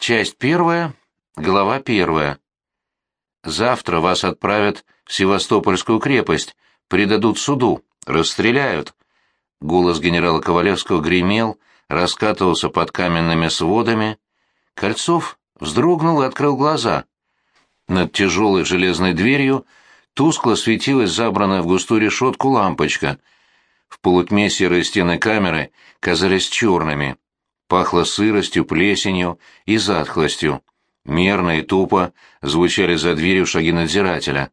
Часть первая, глава первая. Завтра вас отправят в Севастопольскую крепость, предадут суду, расстреляют. Голос генерала Ковалевского гремел, раскатывался под каменными сводами. Кольцов вздрогнул и открыл глаза. Над тяжелой железной дверью тускло светилась забранная в густую решетку лампочка. В полутьме серые стены камеры казались черными. Пахло сыростью, плесенью и затхлостью. Мерно и тупо звучали за дверью шаги надзирателя.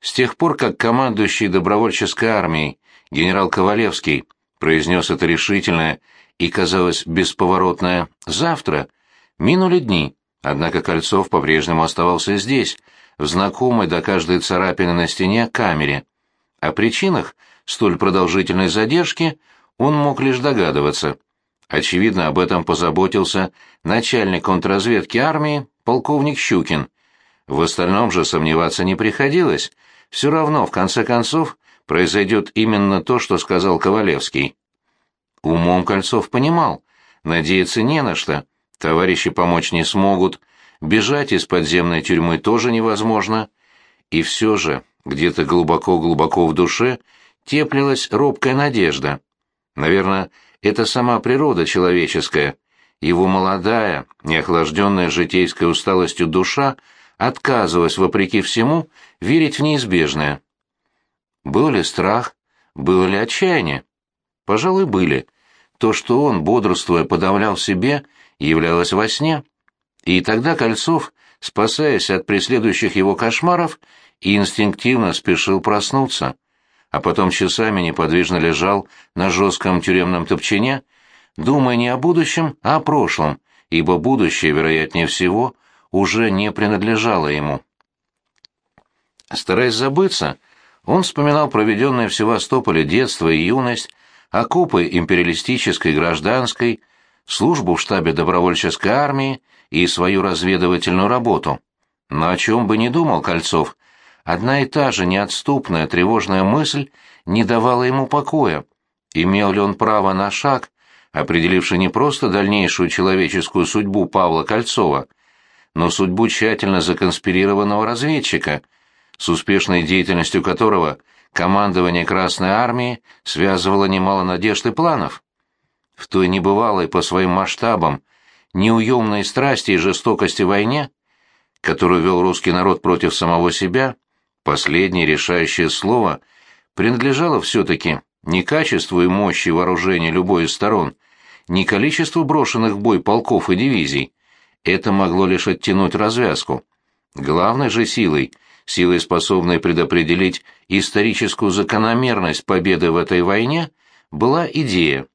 С тех пор, как командующий добровольческой армией генерал Ковалевский произнес это решительное и, казалось, бесповоротное «завтра», минули дни, однако Кольцов по-прежнему оставался здесь, в знакомой до каждой царапины на стене камере. О причинах столь продолжительной задержки он мог лишь догадываться. Очевидно, об этом позаботился начальник контрразведки армии полковник Щукин. В остальном же сомневаться не приходилось. Все равно, в конце концов, произойдет именно то, что сказал Ковалевский. Умом Кольцов понимал, надеяться не на что, товарищи помочь не смогут, бежать из подземной тюрьмы тоже невозможно. И все же, где-то глубоко-глубоко в душе теплилась робкая надежда. Наверное, это сама природа человеческая, его молодая, неохлажденная житейской усталостью душа отказывалась, вопреки всему, верить в неизбежное. Был ли страх, было ли отчаяние? Пожалуй, были. То, что он, бодрствуя, подавлял себе, являлось во сне. И тогда Кольцов, спасаясь от преследующих его кошмаров, инстинктивно спешил проснуться, а потом часами неподвижно лежал на жестком тюремном топчине, думая не о будущем, а о прошлом, ибо будущее, вероятнее всего, уже не принадлежало ему. Стараясь забыться, он вспоминал проведенное в Севастополе детство и юность, окопы империалистической гражданской, службу в штабе добровольческой армии и свою разведывательную работу. Но о чем бы ни думал Кольцов, одна и та же неотступная тревожная мысль не давала ему покоя. Имел ли он право на шаг, определивший не просто дальнейшую человеческую судьбу Павла Кольцова, но судьбу тщательно законспирированного разведчика, с успешной деятельностью которого командование Красной Армии связывало немало надежд и планов. В той небывалой по своим масштабам, неуемной страсти и жестокости войне, которую вел русский народ против самого себя, последнее решающее слово принадлежало все-таки не качеству и мощи вооружения любой из сторон, не количеству брошенных в бой полков и дивизий. Это могло лишь оттянуть развязку. Главной же силой, силой, способной предопределить историческую закономерность победы в этой войне, была идея.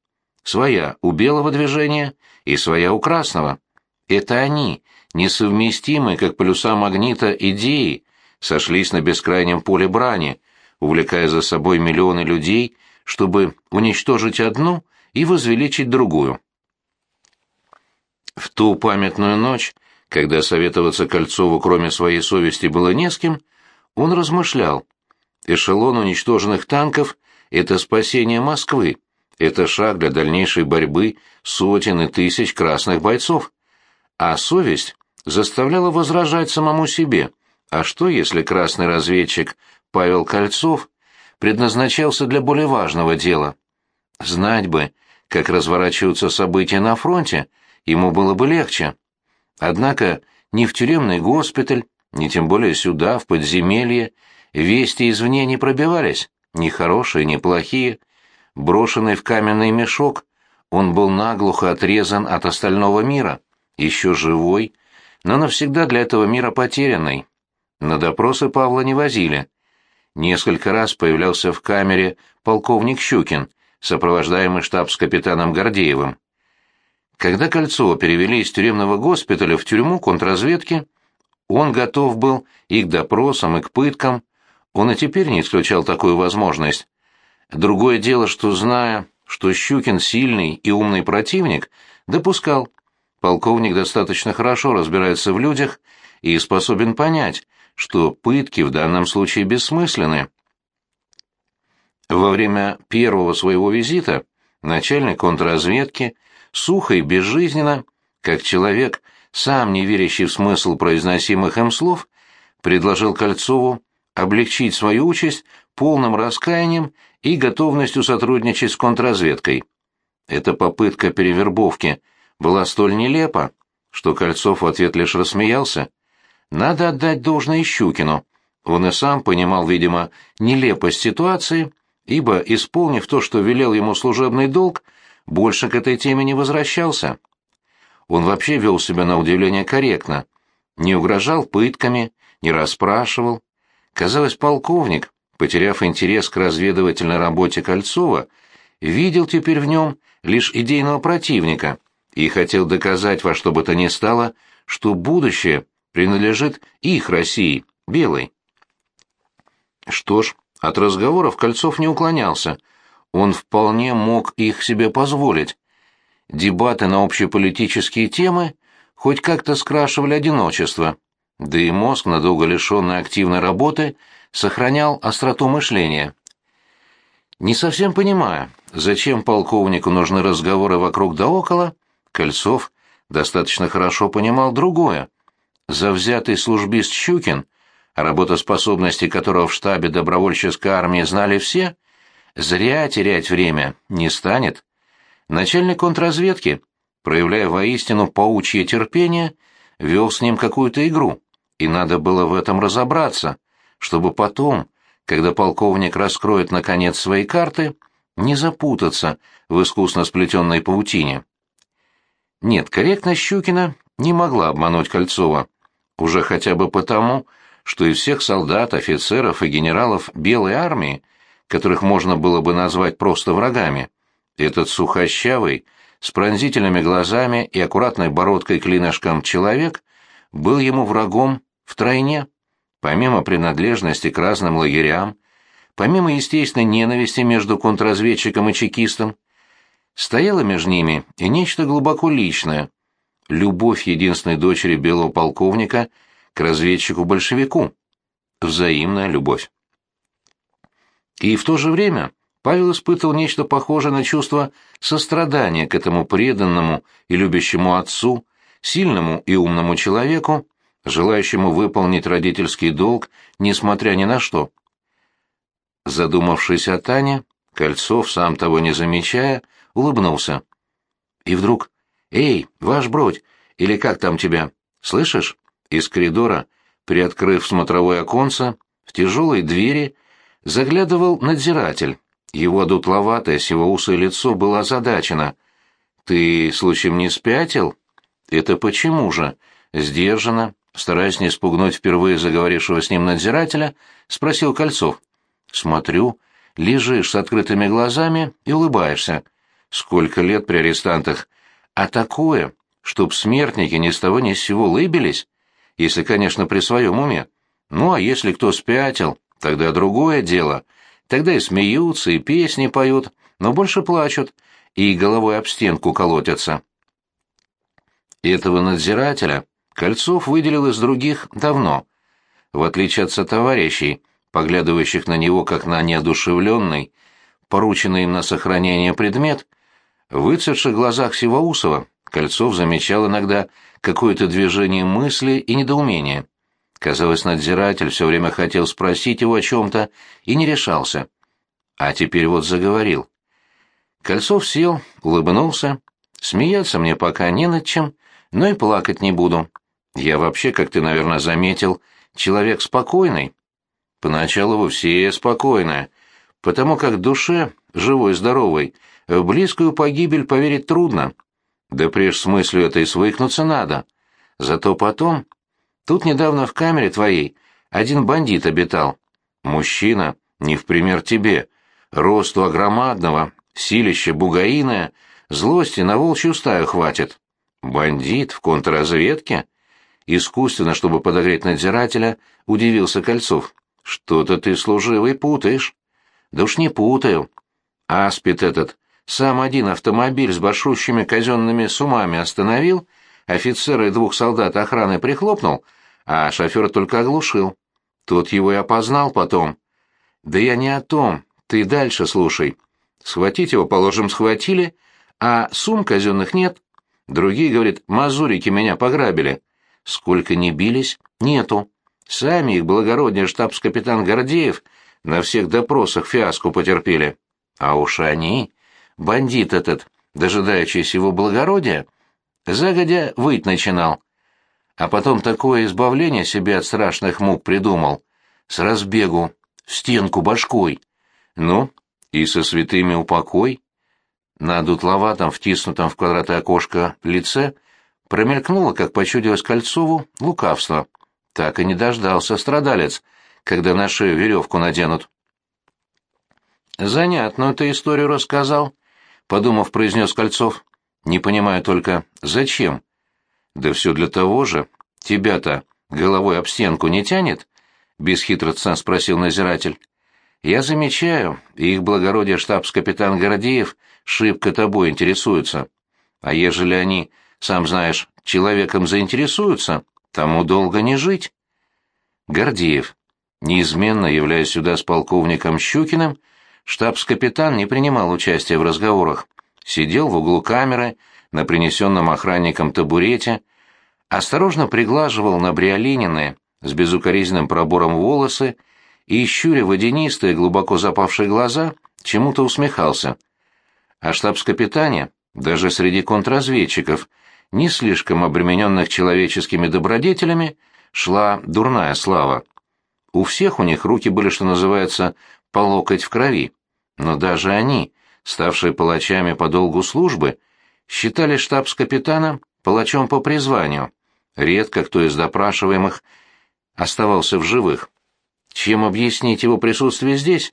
Своя у белого движения и своя у красного. Это они, несовместимые, как полюса магнита, идеи, сошлись на бескрайнем поле брани, увлекая за собой миллионы людей – чтобы уничтожить одну и возвеличить другую. В ту памятную ночь, когда советоваться Кольцову кроме своей совести было не с кем, он размышлял. Эшелон уничтоженных танков — это спасение Москвы, это шаг для дальнейшей борьбы сотен и тысяч красных бойцов. А совесть заставляла возражать самому себе. А что, если красный разведчик Павел Кольцов предназначался для более важного дела. Знать бы, как разворачиваются события на фронте, ему было бы легче. Однако ни в тюремный госпиталь, ни тем более сюда, в подземелье, вести извне не пробивались, ни хорошие, ни плохие. Брошенный в каменный мешок, он был наглухо отрезан от остального мира, еще живой, но навсегда для этого мира потерянный. На допросы Павла не возили, Несколько раз появлялся в камере полковник Щукин, сопровождаемый штабс-капитаном Гордеевым. Когда Кольцова перевели из тюремного госпиталя в тюрьму контрразведки, он готов был и к допросам, и к пыткам. Он и теперь не исключал такую возможность. Другое дело, что, зная, что Щукин сильный и умный противник, допускал. Полковник достаточно хорошо разбирается в людях и способен понять, что пытки в данном случае бессмысленны. Во время первого своего визита начальник контрразведки сухо и безжизненно, как человек, сам не верящий в смысл произносимых им слов, предложил Кольцову облегчить свою участь полным раскаянием и готовностью сотрудничать с контрразведкой. Эта попытка перевербовки была столь нелепа, что Кольцов в ответ лишь рассмеялся. Надо отдать должное Щукину. Он и сам понимал, видимо, нелепость ситуации, ибо, исполнив то, что велел ему служебный долг, больше к этой теме не возвращался. Он вообще вел себя на удивление корректно, не угрожал пытками, не расспрашивал. Казалось, полковник, потеряв интерес к разведывательной работе Кольцова, видел теперь в нем лишь идейного противника и хотел доказать во что бы то ни стало, что будущее принадлежит их России, белой. Что ж, от разговоров Кольцов не уклонялся. Он вполне мог их себе позволить. Дебаты на общеполитические темы хоть как-то скрашивали одиночество, да и мозг, надолго лишенный активной работы, сохранял остроту мышления. Не совсем понимая, зачем полковнику нужны разговоры вокруг да около, Кольцов достаточно хорошо понимал другое. Завзятый службист Щукин — работоспособности которого в штабе добровольческой армии знали все, зря терять время не станет. Начальник контрразведки, проявляя воистину паучье терпение, вел с ним какую-то игру, и надо было в этом разобраться, чтобы потом, когда полковник раскроет наконец свои карты, не запутаться в искусно сплетенной паутине. Нет, корректность Щукина не могла обмануть Кольцова, уже хотя бы потому, что из всех солдат, офицеров и генералов Белой армии, которых можно было бы назвать просто врагами, этот сухощавый, с пронзительными глазами и аккуратной бородкой-клинышком человек был ему врагом втройне, помимо принадлежности к разным лагерям, помимо естественной ненависти между контрразведчиком и чекистом, стояло между ними и нечто глубоко личное — любовь единственной дочери белого полковника — к разведчику-большевику. Взаимная любовь. И в то же время Павел испытывал нечто похожее на чувство сострадания к этому преданному и любящему отцу, сильному и умному человеку, желающему выполнить родительский долг, несмотря ни на что. Задумавшись о Тане, Кольцов, сам того не замечая, улыбнулся. И вдруг «Эй, ваш бродь, или как там тебя, слышишь?» Из коридора, приоткрыв смотровое оконце, в тяжелой двери заглядывал надзиратель. Его дутловатое сивоусое лицо было озадачено. «Ты, случаем, не спятил?» «Это почему же?» Сдержанно, стараясь не спугнуть впервые заговорившего с ним надзирателя, спросил Кольцов. «Смотрю, лежишь с открытыми глазами и улыбаешься. Сколько лет при арестантах? А такое, чтоб смертники ни с того ни с сего лыбились? если, конечно, при своем уме. Ну, а если кто спятил, тогда другое дело. Тогда и смеются, и песни поют, но больше плачут, и головой об стенку колотятся. Этого надзирателя Кольцов выделил из других давно. В отличие от сотоварищей, поглядывающих на него как на неодушевленный, порученный им на сохранение предмет, в выцветших глазах Сивоусова Кольцов замечал иногда какое-то движение мысли и недоумение. Казалось, надзиратель все время хотел спросить его о чем-то и не решался. А теперь вот заговорил. Кольцов сел, улыбнулся. Смеяться мне пока не над чем, но и плакать не буду. Я вообще, как ты, наверное, заметил, человек спокойный. Поначалу вы все спокойные, потому как душе, живой здоровой, в близкую погибель поверить трудно. Да прежде с мыслью этой свыкнуться надо. Зато потом... Тут недавно в камере твоей один бандит обитал. Мужчина, не в пример тебе. Росту огромадного, силище бугаиное, злости на волчью стаю хватит. Бандит в контрразведке? Искусственно, чтобы подогреть надзирателя, удивился Кольцов. Что-то ты, служивый, путаешь. Да уж не путаю. Аспид этот сам один автомобиль с большущими казенными сумами остановил, офицера и двух солдат охраны прихлопнул, а шофер только оглушил. Тот его и опознал потом. Да я не о том, ты дальше слушай. Схватить его, положим, схватили, а сумм казенных нет. Другие, говорит, мазурики меня пограбили. Сколько не бились, нету. Сами их благороднее штабс-капитан Гордеев на всех допросах фиаско потерпели. А уж они, бандит этот, дожидающийся его благородия, загодя выть начинал. А потом такое избавление себе от страшных мук придумал. С разбегу, в стенку башкой. Ну, и со святыми упокой. На дутловатом, втиснутом в квадратное окошко лице промелькнуло, как почудилось Кольцову, лукавство. Так и не дождался страдалец, когда на шею веревку наденут. «Занятную ты историю рассказал», — подумав, произнес Кольцов. «Не понимаю только, зачем?» «Да все для того же. Тебя-то головой об стенку не тянет?» — бесхитростно спросил назиратель. «Я замечаю, их благородие штабс-капитан Гордеев шибко тобой интересуется. А ежели они, сам знаешь, человеком заинтересуются, тому долго не жить». Гордеев, неизменно являясь сюда с полковником Щукиным, штабс-капитан не принимал участия в разговорах, сидел в углу камеры на принесенном охранником табурете, осторожно приглаживал на бриолининые с безукоризненным пробором волосы и, щуря водянистые, глубоко запавшие глаза, чему-то усмехался. А штабс-капитане, даже среди контрразведчиков, не слишком обремененных человеческими добродетелями, шла дурная слава. У всех у них руки были, что называется, по локоть в крови. Но даже они, ставшие палачами по долгу службы, считали штабс-капитана палачом по призванию. Редко кто из допрашиваемых оставался в живых. Чем объяснить его присутствие здесь?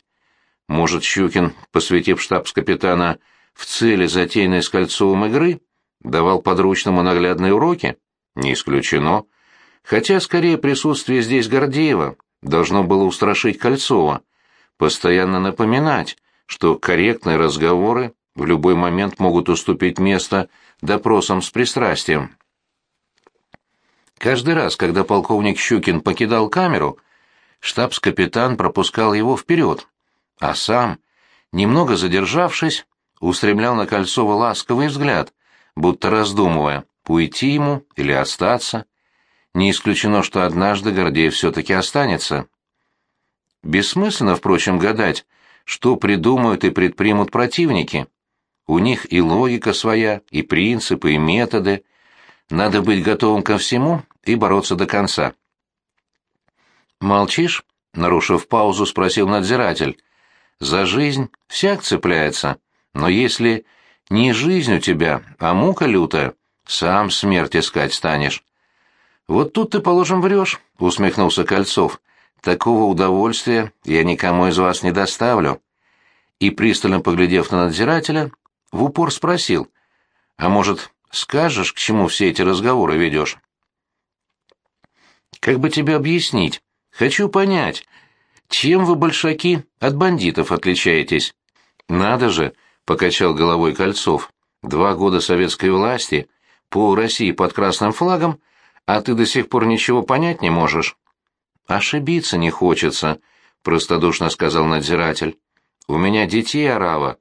Может, Щукин, посвятив штабс-капитана в цели затеянной с Кольцовым игры, давал подручному наглядные уроки? Не исключено. Хотя, скорее, присутствие здесь Гордеева должно было устрашить Кольцова, постоянно напоминать, что корректные разговоры в любой момент могут уступить место допросам с пристрастием. Каждый раз, когда полковник Щукин покидал камеру, штабс-капитан пропускал его вперед, а сам, немного задержавшись, устремлял на Кольцова ласковый взгляд, будто раздумывая, уйти ему или остаться. Не исключено, что однажды Гордеев все-таки останется. Бессмысленно, впрочем, гадать, что придумают и предпримут противники. У них и логика своя, и принципы, и методы. Надо быть готовым ко всему и бороться до конца. «Молчишь?» — нарушив паузу, спросил надзиратель. «За жизнь всяк цепляется, но если не жизнь у тебя, а мука лютая, сам смерть искать станешь». «Вот тут ты, положим, врешь», — усмехнулся Кольцов. «Такого удовольствия я никому из вас не доставлю». И, пристально поглядев на надзирателя, в упор спросил, «А может, скажешь, к чему все эти разговоры ведешь?» Как бы тебе объяснить? Хочу понять, чем вы, большаки, от бандитов отличаетесь? Надо же, — покачал головой Кольцов, — два года советской власти, по России под красным флагом, а ты до сих пор ничего понять не можешь. Ошибиться не хочется, — простодушно сказал надзиратель. У меня детей орава.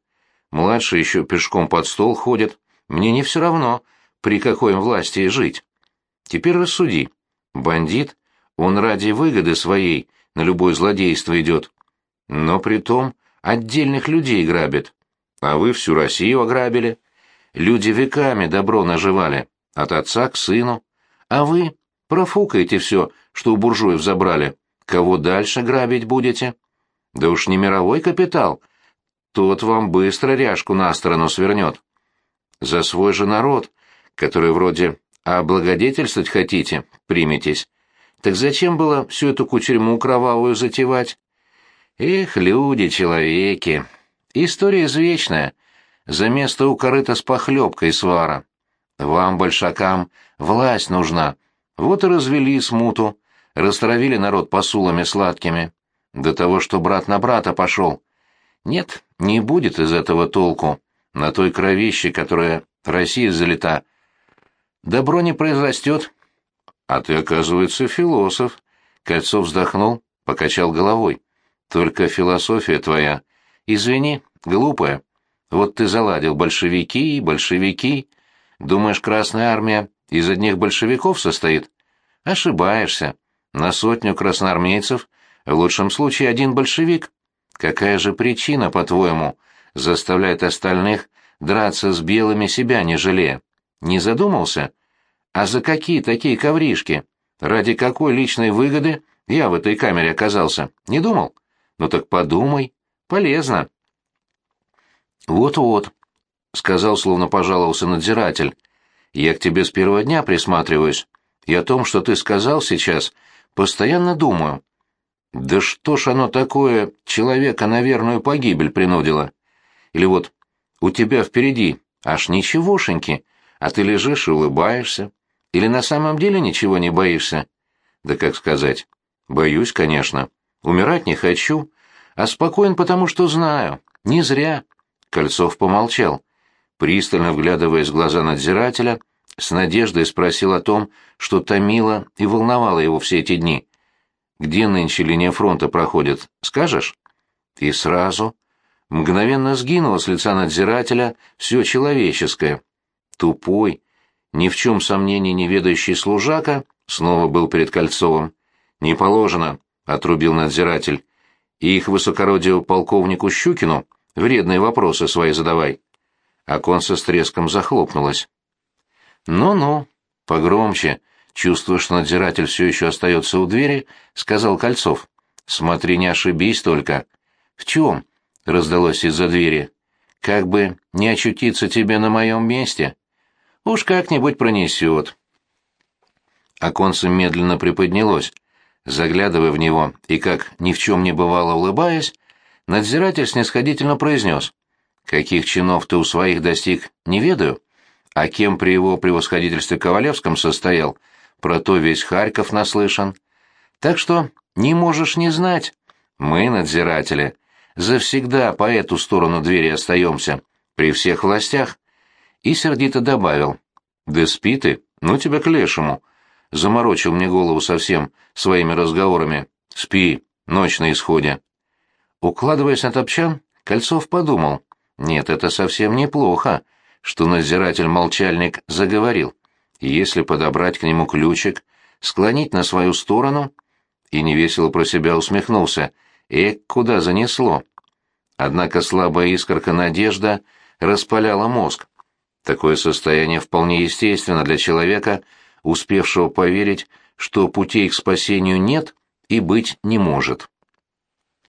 Младший еще пешком под стол ходит. Мне не все равно, при какой власти жить. Теперь рассуди. Бандит, он ради выгоды своей на любое злодейство идет. Но при том отдельных людей грабит. А вы всю Россию ограбили. Люди веками добро наживали, от отца к сыну. А вы профукаете все, что у буржуев забрали. Кого дальше грабить будете? Да уж не мировой капитал. Тот вам быстро ряжку на сторону свернет. За свой же народ, который вроде а благодетельствовать хотите, приметесь. Так зачем было всю эту кучерьму кровавую затевать? Эх, люди, человеки. История извечная. За место у корыта с похлебкой свара. Вам, большакам, власть нужна. Вот и развели смуту, растравили народ посулами сладкими. До того, что брат на брата пошел. Нет, не будет из этого толку. На той кровище, которая Россия залита, добро не произрастет. А ты, оказывается, философ. Кольцов вздохнул, покачал головой. Только философия твоя, извини, глупая. Вот ты заладил большевики, большевики. Думаешь, Красная Армия из одних большевиков состоит? Ошибаешься. На сотню красноармейцев в лучшем случае один большевик. Какая же причина, по-твоему, заставляет остальных драться с белыми себя не жалея? Не задумался? А за какие такие ковришки? Ради какой личной выгоды я в этой камере оказался? Не думал? Ну так подумай. Полезно. Вот-вот, — сказал, словно пожаловался надзиратель. Я к тебе с первого дня присматриваюсь, и о том, что ты сказал сейчас, постоянно думаю. Да что ж оно такое человека на верную погибель принудило? Или вот у тебя впереди аж ничегошеньки, а ты лежишь и улыбаешься. Или на самом деле ничего не боишься? Да как сказать? Боюсь, конечно. Умирать не хочу, а спокоен потому, что знаю. Не зря. Кольцов помолчал. Пристально вглядываясь в глаза надзирателя, с надеждой спросил о том, что томило и волновало его все эти дни. Где нынче линия фронта проходит, скажешь? И сразу. Мгновенно сгинуло с лица надзирателя все человеческое. Тупой, ни в чем сомнений не ведающий служака снова был перед Кольцовым. «Не положено», — отрубил надзиратель. «И их высокородию полковнику Щукину вредные вопросы свои задавай». Оконце с треском захлопнулось. «Ну-ну, погромче», чувствуя, что надзиратель все еще остается у двери, сказал Кольцов. «Смотри, не ошибись только». «В чем?» — раздалось из-за двери. «Как бы не очутиться тебе на моем месте?» «Уж как-нибудь пронесет». Оконце медленно приподнялось. Заглядывая в него и, как ни в чем не бывало улыбаясь, надзиратель снисходительно произнес. «Каких чинов ты у своих достиг, не ведаю, а кем при его превосходительстве Ковалевском состоял, про то весь Харьков наслышан. Так что не можешь не знать. Мы, надзиратели, завсегда по эту сторону двери остаемся, при всех властях. И сердито добавил. Да спи ты, ну тебя к лешему. Заморочил мне голову совсем своими разговорами. Спи, ночь на исходе. Укладываясь на топчан, Кольцов подумал. Нет, это совсем неплохо, что надзиратель-молчальник заговорил если подобрать к нему ключик, склонить на свою сторону, и невесело про себя усмехнулся. Эк, куда занесло? Однако слабая искорка надежда распаляла мозг. Такое состояние вполне естественно для человека, успевшего поверить, что путей к спасению нет и быть не может.